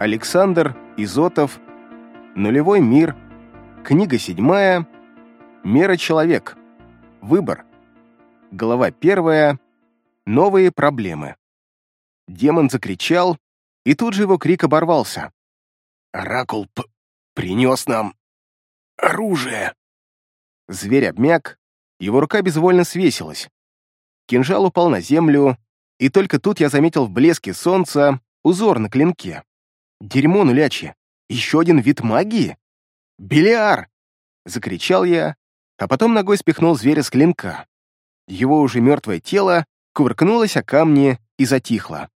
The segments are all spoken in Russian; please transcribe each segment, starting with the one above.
Александр Изотов. Нулевой мир. Книга седьмая. Мера человек. Выбор. Глава первая. Новые проблемы. Демон закричал, и тут же его крик оборвался. «Оракул п принес нам оружие!» Зверь обмяк, его рука безвольно свесилась. Кинжал упал на землю, и только тут я заметил в блеске солнца узор на клинке. Дерьмо нулячье. Еще один вид магии? Белиар! Закричал я, а потом ногой спихнул зверя с клинка. Его уже мертвое тело кувыркнулось о камни и затихло.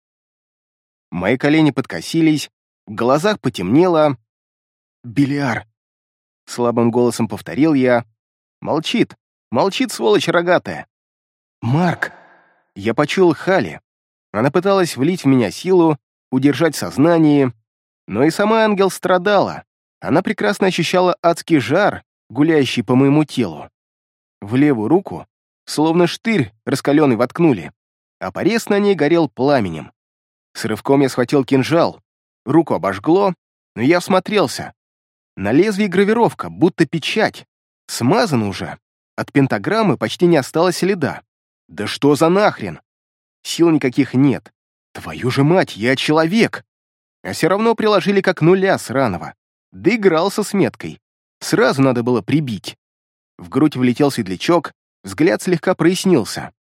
Мои колени подкосились, в глазах потемнело. «Белиар!» Слабым голосом повторил я. Молчит, молчит, сволочь рогатая. «Марк!» Я почуял Хали. Она пыталась влить в меня силу, удержать сознание, но и сама ангел страдала. Она прекрасно ощущала адский жар, гуляющий по моему телу. В левую руку словно штырь раскаленный воткнули, а порез на ней горел пламенем. С рывком я схватил кинжал, руку обожгло, но я всмотрелся. На лезвии гравировка, будто печать. Смазан уже. От пентаграммы почти не осталось следа. Да что за нахрен? Сил никаких нет. Твою же мать, я человек! А все равно приложили как нуля сраного. Доигрался с меткой. Сразу надо было прибить. В грудь влетел светлячок, взгляд слегка прояснился.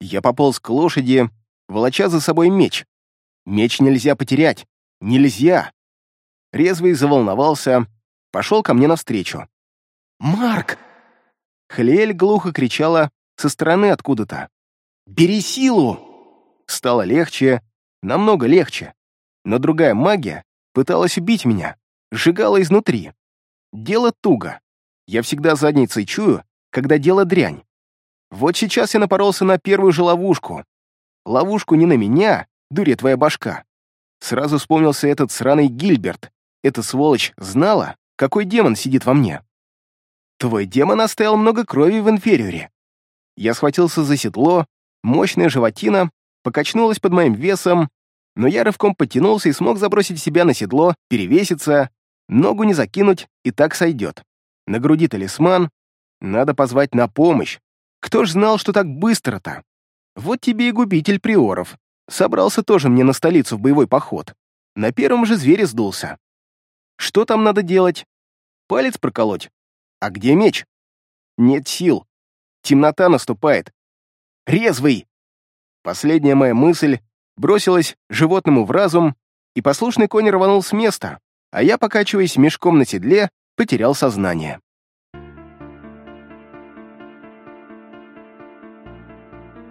Я пополз к лошади, волоча за собой меч. Меч нельзя потерять. Нельзя! Резвый заволновался, пошел ко мне навстречу. «Марк!» Хлель глухо кричала со стороны откуда-то. «Бери силу!» Стало легче, намного легче. Но другая магия пыталась убить меня, сжигала изнутри. Дело туго. Я всегда задницей чую, когда дело дрянь. Вот сейчас я напоролся на первую же ловушку. Ловушку не на меня, дуря твоя башка. Сразу вспомнился этот сраный Гильберт. Эта сволочь знала, какой демон сидит во мне. Твой демон оставил много крови в инфериоре. Я схватился за седло, мощная животина покачнулась под моим весом, но я рывком подтянулся и смог забросить себя на седло, перевеситься, ногу не закинуть, и так сойдет. На груди талисман, надо позвать на помощь. Кто ж знал, что так быстро-то? Вот тебе и губитель приоров. Собрался тоже мне на столицу в боевой поход. На первом же звере сдулся. Что там надо делать? Палец проколоть? А где меч? Нет сил. Темнота наступает. Резвый! Последняя моя мысль бросилась животному в разум, и послушный конь рванул с места, а я, покачиваясь мешком на седле, потерял сознание.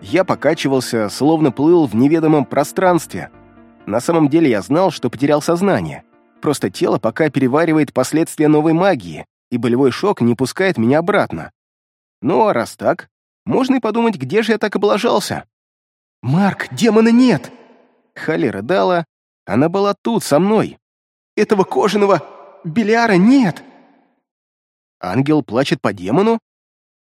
Я покачивался, словно плыл в неведомом пространстве. На самом деле я знал, что потерял сознание. Просто тело пока переваривает последствия новой магии, и болевой шок не пускает меня обратно. Ну а раз так, можно и подумать, где же я так облажался. «Марк, демона нет!» Халли рыдала, она была тут, со мной. «Этого кожаного Белиара нет!» Ангел плачет по демону?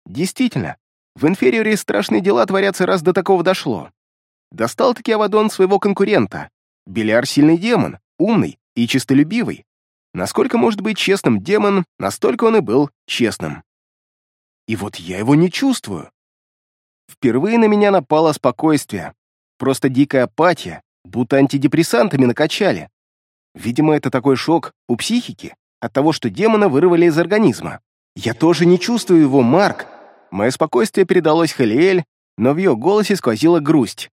Действительно, в инфериоре страшные дела творятся, раз до такого дошло. Достал-таки Авадон своего конкурента. Белиар сильный демон, умный и честолюбивый. Насколько может быть честным демон, настолько он и был честным. И вот я его не чувствую. Впервые на меня напало спокойствие. Просто дикая апатия, будто антидепрессантами накачали. Видимо, это такой шок у психики от того, что демона вырвали из организма. Я тоже не чувствую его, Марк. Мое спокойствие передалось Халиэль, но в ее голосе сквозила грусть.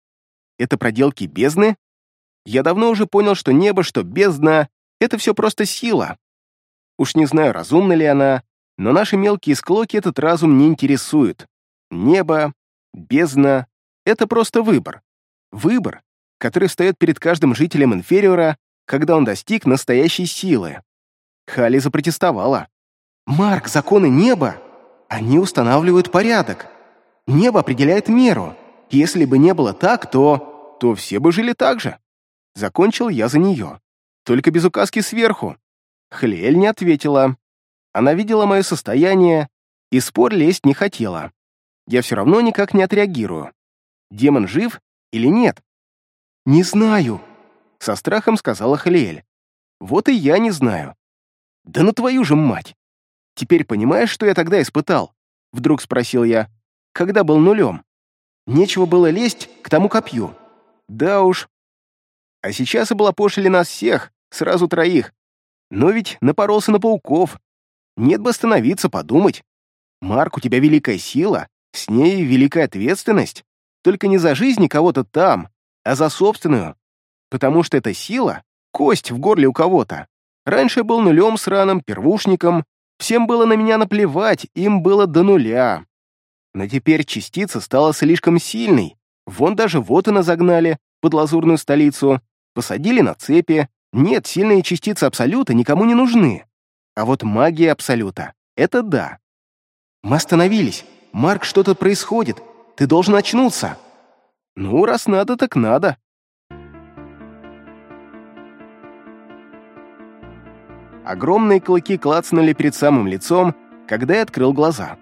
Это проделки бездны? Я давно уже понял, что небо, что бездна — это все просто сила. Уж не знаю, разумна ли она, но наши мелкие склоки этот разум не интересует. Небо, бездна — это просто выбор. Выбор, который встает перед каждым жителем инфериора, когда он достиг настоящей силы. Хали запротестовала. «Марк, законы неба они устанавливают порядок. Небо определяет меру. Если бы не было так, то... то все бы жили так же. Закончил я за нее. Только без указки сверху. Хлель не ответила. Она видела мое состояние и спор лезть не хотела. Я все равно никак не отреагирую. Демон жив или нет? «Не знаю», — со страхом сказала Хлель. Вот и я не знаю. Да на твою же мать! Теперь понимаешь, что я тогда испытал? Вдруг спросил я, когда был нулем. Нечего было лезть к тому копью. Да уж. А сейчас облапошили нас всех, сразу троих. Но ведь напоролся на пауков. Нет бы остановиться, подумать. Марк, у тебя великая сила, с ней великая ответственность. Только не за жизнь кого-то там, а за собственную. Потому что эта сила — кость в горле у кого-то. Раньше был нулем с раном, первушником. Всем было на меня наплевать, им было до нуля. Но теперь частица стала слишком сильной. Вон даже Вотана загнали под лазурную столицу, посадили на цепи. Нет, сильные частицы Абсолюта никому не нужны. А вот магия Абсолюта — это да. Мы остановились. Марк, что-то происходит. Ты должен очнуться. Ну, раз надо, так надо. Огромные клыки клацнули перед самым лицом, когда я открыл глаза.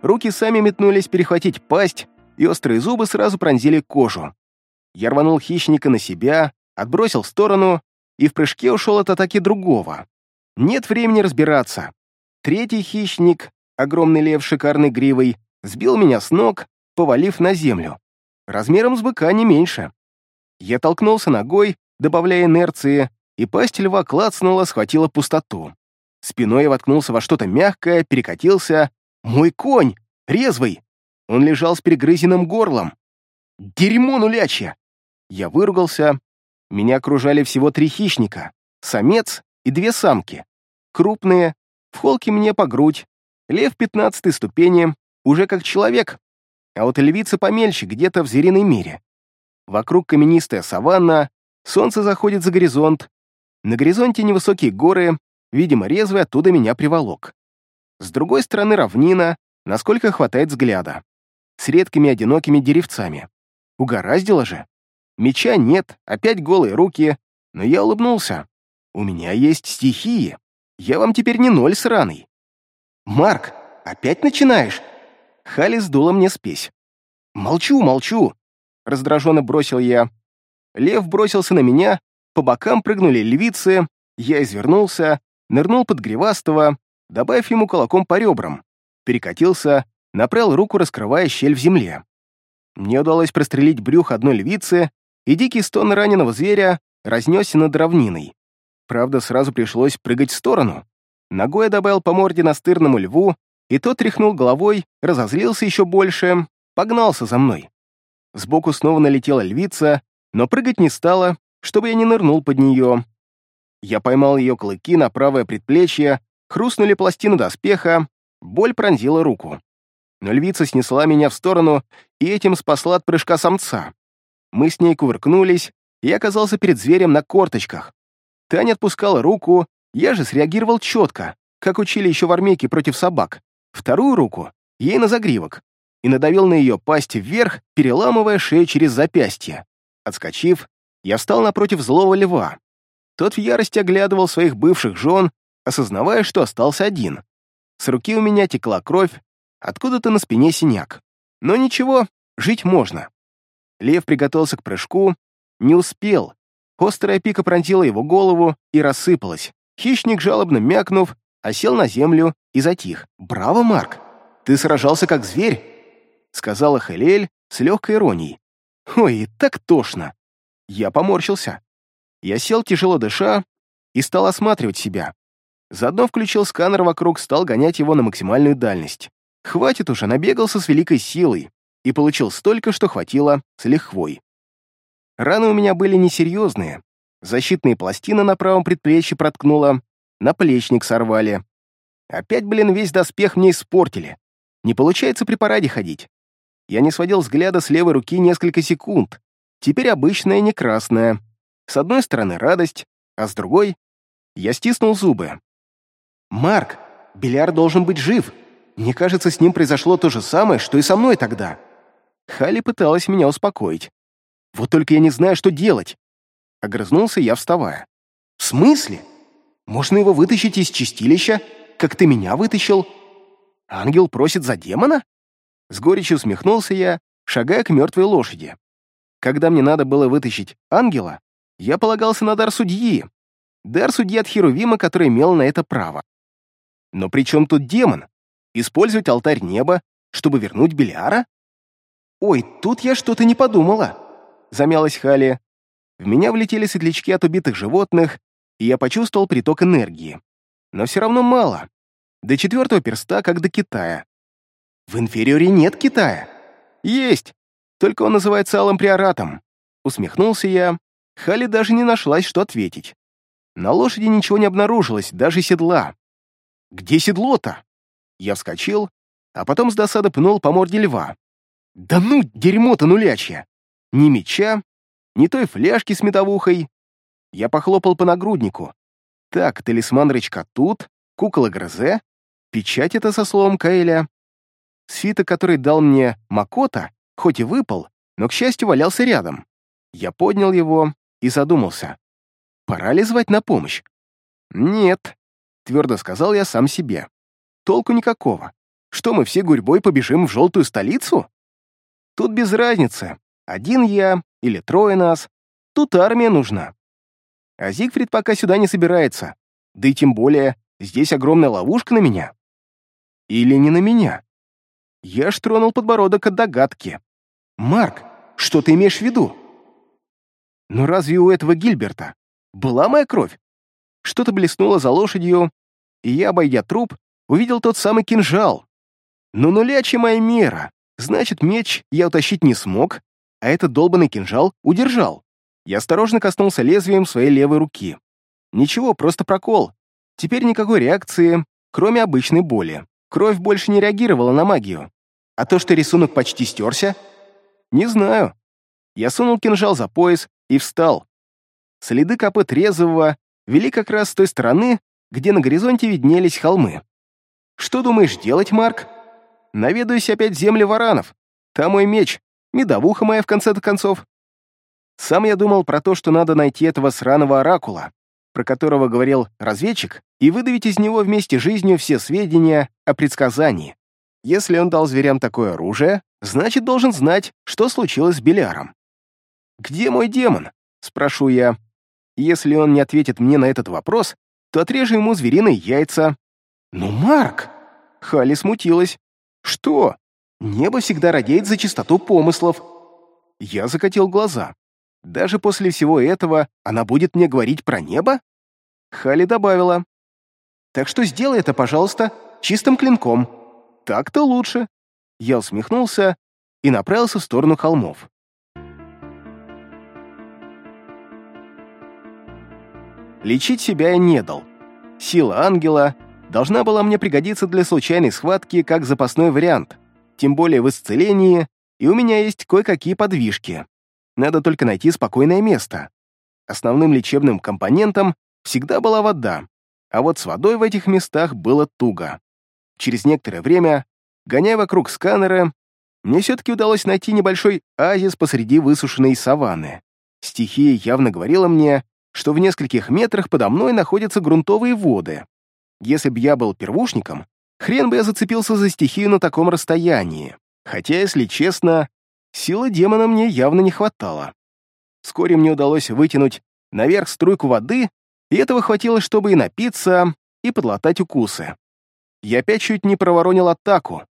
Руки сами метнулись перехватить пасть, и острые зубы сразу пронзили кожу. Я рванул хищника на себя, отбросил в сторону и в прыжке ушел от атаки другого. Нет времени разбираться. Третий хищник, огромный лев шикарной гривой, сбил меня с ног, повалив на землю. Размером с быка не меньше. Я толкнулся ногой, добавляя инерции, и пасть льва клацнула, схватила пустоту. Спиной я воткнулся во что-то мягкое, перекатился. Мой конь! Резвый! Он лежал с перегрызенным горлом. Дерьмо нулячье! Я выругался. Меня окружали всего три хищника. Самец и две самки. Крупные, в холке мне по грудь. Лев пятнадцатой ступени, уже как человек. А вот львица помельче, где-то в звериной мире. Вокруг каменистая саванна, солнце заходит за горизонт, на горизонте невысокие горы, видимо, резвый оттуда меня приволок. С другой стороны равнина, насколько хватает взгляда, с редкими одинокими деревцами. Угораздило же. Меча нет, опять голые руки, но я улыбнулся. У меня есть стихии. Я вам теперь не ноль сраный. Марк, опять начинаешь? Хали сдула мне спесь. Молчу, молчу, раздраженно бросил я. Лев бросился на меня, по бокам прыгнули львицы, я извернулся, нырнул под гривастого, добавив ему кулаком по ребрам, перекатился, направил руку, раскрывая щель в земле. Мне удалось прострелить брюх одной львицы, и дикий стон раненого зверя разнесся над равниной. Правда, сразу пришлось прыгать в сторону. Ногой я добавил по морде настырному льву, и тот тряхнул головой, разозлился еще больше, погнался за мной. Сбоку снова налетела львица, но прыгать не стала, чтобы я не нырнул под нее. Я поймал ее клыки на правое предплечье, хрустнули пластины доспеха, боль пронзила руку. Но львица снесла меня в сторону и этим спасла от прыжка самца. Мы с ней кувыркнулись, и я оказался перед зверем на корточках. Таня отпускала руку, я же среагировал четко, как учили еще в армейке против собак. Вторую руку ей на загривок и надавил на ее пасть вверх, переламывая шею через запястье. Отскочив, я встал напротив злого льва. Тот в ярости оглядывал своих бывших жен, осознавая, что остался один. С руки у меня текла кровь, откуда-то на спине синяк. Но ничего, жить можно. Лев приготовился к прыжку, не успел. Острая пика пронзила его голову и рассыпалась. Хищник, жалобно мякнув, осел на землю и затих. «Браво, Марк! Ты сражался как зверь!» — сказала Хелель с легкой иронией. «Ой, так тошно!» Я поморщился. Я сел, тяжело дыша, и стал осматривать себя. Заодно включил сканер вокруг, стал гонять его на максимальную дальность. Хватит уже, набегался с великой силой и получил столько, что хватило с лихвой. Раны у меня были несерьезные. Защитные пластины на правом предплечье проткнуло, наплечник сорвали. Опять, блин, весь доспех мне испортили. Не получается при параде ходить. Я не сводил взгляда с левой руки несколько секунд, Теперь обычная, не красная. С одной стороны радость, а с другой я стиснул зубы. «Марк, Беляр должен быть жив. Мне кажется, с ним произошло то же самое, что и со мной тогда». Хали пыталась меня успокоить. «Вот только я не знаю, что делать». Огрызнулся я, вставая. «В смысле? Можно его вытащить из чистилища, как ты меня вытащил? Ангел просит за демона?» С горечью усмехнулся я, шагая к мертвой лошади. Когда мне надо было вытащить ангела, я полагался на дар судьи. дар судьи от Херувима, который имел на это право. Но при чем тут демон? Использовать алтарь неба, чтобы вернуть Белиара? «Ой, тут я что-то не подумала», — замялась Хали. В меня влетели светлячки от убитых животных, и я почувствовал приток энергии. Но все равно мало. До четвертого перста, как до Китая. В инфериоре нет Китая. Есть, только он называется Алым Приоратом. Усмехнулся я. Хали даже не нашлась, что ответить. На лошади ничего не обнаружилось, даже седла. Где седло-то? Я вскочил, а потом с досады пнул по морде льва. Да ну, дерьмо-то нулячье! Ни меча, ни той фляжки с медовухой. Я похлопал по нагруднику. Так, талисман рычка тут, кукола Грозе, печать это со словом Каэля. Свиток, который дал мне Макота, хоть и выпал, но, к счастью, валялся рядом. Я поднял его и задумался. Пора ли звать на помощь? Нет, твердо сказал я сам себе. Толку никакого. Что мы все гурьбой побежим в желтую столицу? Тут без разницы, один я или трое нас. Тут армия нужна. А Зигфрид пока сюда не собирается. Да и тем более, здесь огромная ловушка на меня. Или не на меня. Я ж тронул подбородок от догадки. «Марк, что ты имеешь в виду?» «Но разве у этого Гильберта была моя кровь?» Что-то блеснуло за лошадью, и я, обойдя труп, увидел тот самый кинжал. «Ну нулячья моя мера!» Значит, меч я утащить не смог, а этот долбанный кинжал удержал. Я осторожно коснулся лезвием своей левой руки. Ничего, просто прокол. Теперь никакой реакции, кроме обычной боли. Кровь больше не реагировала на магию. А то, что рисунок почти стерся? Не знаю. Я сунул кинжал за пояс и встал. Следы копыт резвого вели как раз с той стороны, где на горизонте виднелись холмы. «Что думаешь делать, Марк?» наведаюсь опять земли варанов. Там мой меч, медовуха моя в конце-то концов. Сам я думал про то, что надо найти этого сраного оракула, про которого говорил разведчик, и выдавить из него вместе жизнью все сведения о предсказании. Если он дал зверям такое оружие, значит, должен знать, что случилось с Беляром. «Где мой демон?» — спрошу я. Если он не ответит мне на этот вопрос, то отрежу ему звериные яйца. «Ну, Марк!» Хали смутилась. Что? Небо всегда радеет за чистоту помыслов. Я закатил глаза. Даже после всего этого она будет мне говорить про небо? Хали добавила. Так что сделай это, пожалуйста, чистым клинком. Так-то лучше. Я усмехнулся и направился в сторону холмов. Лечить себя я не дал. Сила ангела должна была мне пригодиться для случайной схватки как запасной вариант, тем более в исцелении, и у меня есть кое-какие подвижки. Надо только найти спокойное место. Основным лечебным компонентом всегда была вода, а вот с водой в этих местах было туго. Через некоторое время, гоняя вокруг сканера, мне все-таки удалось найти небольшой оазис посреди высушенной саванны. Стихия явно говорила мне, что в нескольких метрах подо мной находятся грунтовые воды, если бы я был первушником, хрен бы я зацепился за стихию на таком расстоянии. Хотя, если честно, силы демона мне явно не хватало. Вскоре мне удалось вытянуть наверх струйку воды, и этого хватило, чтобы и напиться, и подлатать укусы. Я опять чуть не проворонил атаку.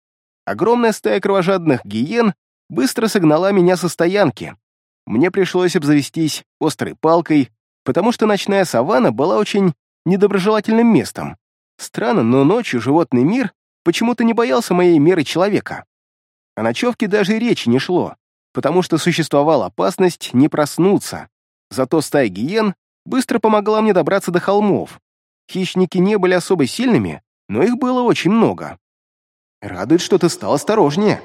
Огромная стая кровожадных гиен быстро согнала меня со стоянки. Мне пришлось обзавестись острой палкой, потому что ночная саванна была очень недоброжелательным местом. Странно, но ночью животный мир почему-то не боялся моей меры человека. О ночевке даже и речи не шло, потому что существовала опасность не проснуться. Зато стая гиен быстро помогла мне добраться до холмов. Хищники не были особо сильными, но их было очень много. Радует, что ты стал осторожнее.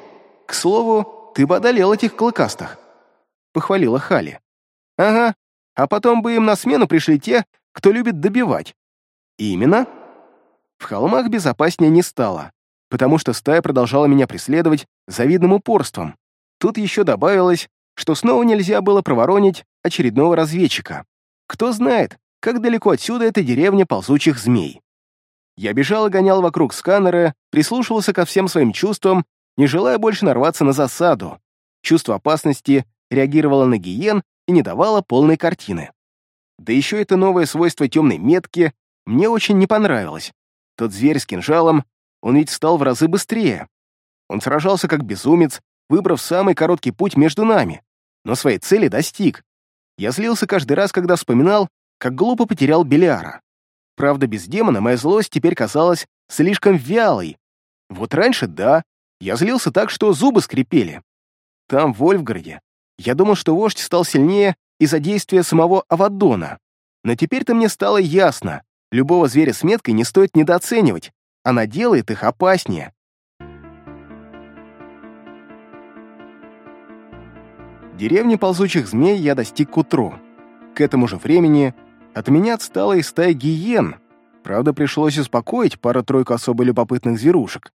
К слову, ты бы одолел этих клыкастых. Похвалила Хали. Ага, а потом бы им на смену пришли те, кто любит добивать. Именно. В холмах безопаснее не стало, потому что стая продолжала меня преследовать завидным упорством. Тут еще добавилось, что снова нельзя было проворонить очередного разведчика. Кто знает, как далеко отсюда эта деревня ползучих змей. Я бежал и гонял вокруг сканера, прислушивался ко всем своим чувствам, не желая больше нарваться на засаду. Чувство опасности реагировало на гиен и не давало полной картины. Да еще это новое свойство темной метки мне очень не понравилось. Тот зверь с кинжалом, он ведь стал в разы быстрее. Он сражался как безумец, выбрав самый короткий путь между нами, но своей цели достиг. Я злился каждый раз, когда вспоминал, как глупо потерял Белиара. Правда, без демона моя злость теперь казалась слишком вялой. Вот раньше, да, я злился так, что зубы скрипели. Там, в Вольфграде, я думал, что вождь стал сильнее из-за действия самого Авадона. Но теперь-то мне стало ясно, любого зверя с меткой не стоит недооценивать, она делает их опаснее. Деревни ползучих змей я достиг к утру. К этому же времени от меня отстала и стая гиен. Правда, пришлось успокоить пару-тройку особо любопытных зверушек.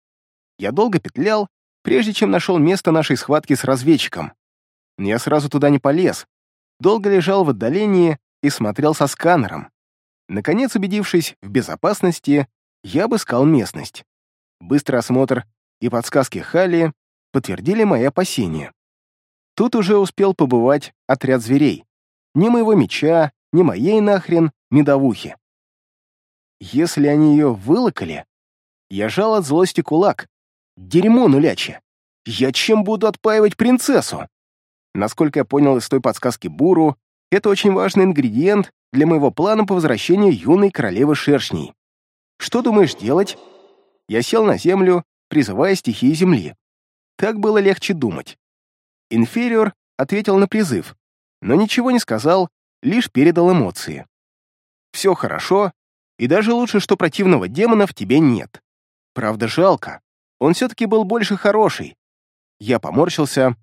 Я долго петлял, прежде чем нашел место нашей схватки с разведчиком. Я сразу туда не полез. Долго лежал в отдалении и смотрел со сканером. Наконец, убедившись в безопасности, я обыскал местность. Быстрый осмотр и подсказки Хали подтвердили мои опасения. Тут уже успел побывать отряд зверей. Ни моего меча, ни моей нахрен медовухи. Если они ее вылокали, я жал от злости кулак. Дерьмо нулячье. Я чем буду отпаивать принцессу? Насколько я понял из той подсказки Буру, это очень важный ингредиент для моего плана по возвращению юной королевы шершней. Что думаешь делать? Я сел на землю, призывая стихии земли. Так было легче думать. Инфериор ответил на призыв, но ничего не сказал, лишь передал эмоции. Все хорошо, и даже лучше, что противного демона в тебе нет. Правда, жалко. Он все-таки был больше хороший. Я поморщился.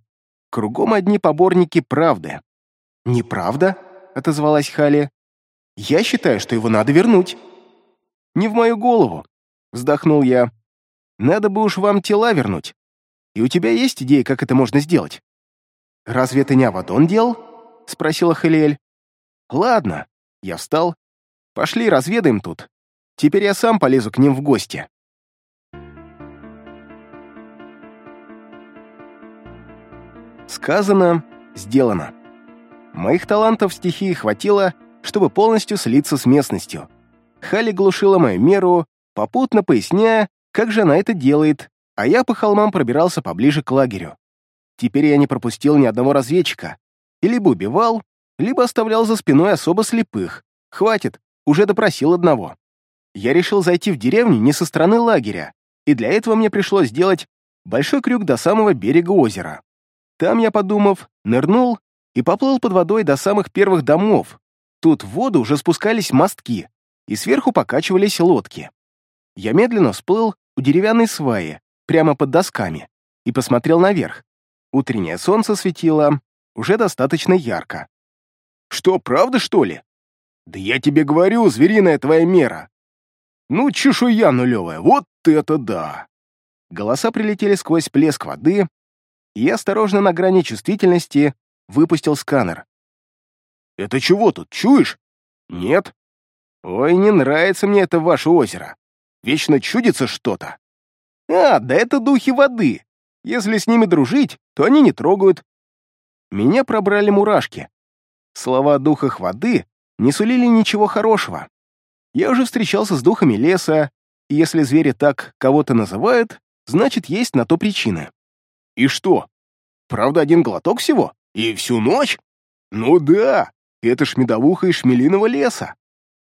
Кругом одни поборники правды. «Неправда?» — отозвалась Хали. «Я считаю, что его надо вернуть». «Не в мою голову», — вздохнул я. «Надо бы уж вам тела вернуть. И у тебя есть идея, как это можно сделать?» «Разве это не Авадон делал?» — спросила Халиэль. «Ладно». Я встал. «Пошли, разведаем тут. Теперь я сам полезу к ним в гости». Сказано, сделано. Моих талантов стихии хватило, чтобы полностью слиться с местностью. Хали глушила мою меру, попутно поясняя, как же она это делает, а я по холмам пробирался поближе к лагерю. Теперь я не пропустил ни одного разведчика. И либо убивал, либо оставлял за спиной особо слепых. Хватит, уже допросил одного. Я решил зайти в деревню не со стороны лагеря, и для этого мне пришлось сделать большой крюк до самого берега озера. Там я, подумав, нырнул и поплыл под водой до самых первых домов. Тут в воду уже спускались мостки, и сверху покачивались лодки. Я медленно всплыл у деревянной сваи, прямо под досками, и посмотрел наверх. Утреннее солнце светило уже достаточно ярко. «Что, правда, что ли?» «Да я тебе говорю, звериная твоя мера!» «Ну, чешуя нулевая, вот это да!» Голоса прилетели сквозь плеск воды, и я осторожно на грани чувствительности выпустил сканер. «Это чего тут, чуешь?» «Нет». «Ой, не нравится мне это ваше озеро. Вечно чудится что-то». «А, да это духи воды. Если с ними дружить, то они не трогают». Меня пробрали мурашки. Слова о духах воды не сулили ничего хорошего. Я уже встречался с духами леса, и если звери так кого-то называют, значит, есть на то причины. И что? Правда, один глоток всего? И всю ночь? Ну да, это ж медовуха из шмелиного леса.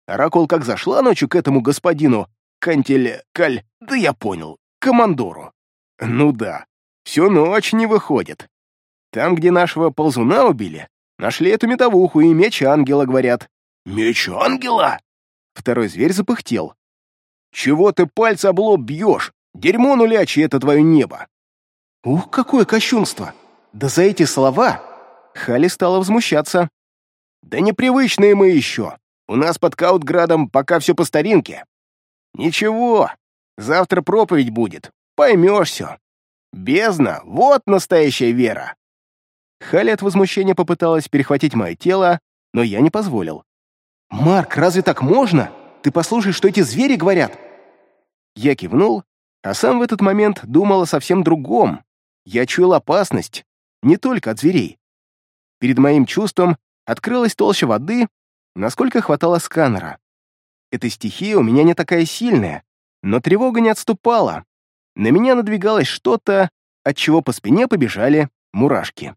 Оракул как зашла ночью к этому господину Кантеле... Каль... Да я понял, командору. Ну да, всю ночь не выходит. Там, где нашего ползуна убили, нашли эту медовуху и меч ангела, говорят. Меч ангела? Второй зверь запыхтел. Чего ты пальцы об лоб бьешь? Дерьмо нулячье это твое небо. Ух, какое кощунство! Да за эти слова Хали стала возмущаться. Да непривычные мы еще. У нас под Каутградом пока все по старинке. Ничего, завтра проповедь будет, поймешь все. Бездна, вот настоящая вера. Хали от возмущения попыталась перехватить мое тело, но я не позволил. «Марк, разве так можно? Ты послушай, что эти звери говорят!» Я кивнул, а сам в этот момент думал о совсем другом, я чуял опасность не только от зверей. Перед моим чувством открылась толща воды, насколько хватало сканера. Эта стихия у меня не такая сильная, но тревога не отступала. На меня надвигалось что-то, от чего по спине побежали мурашки.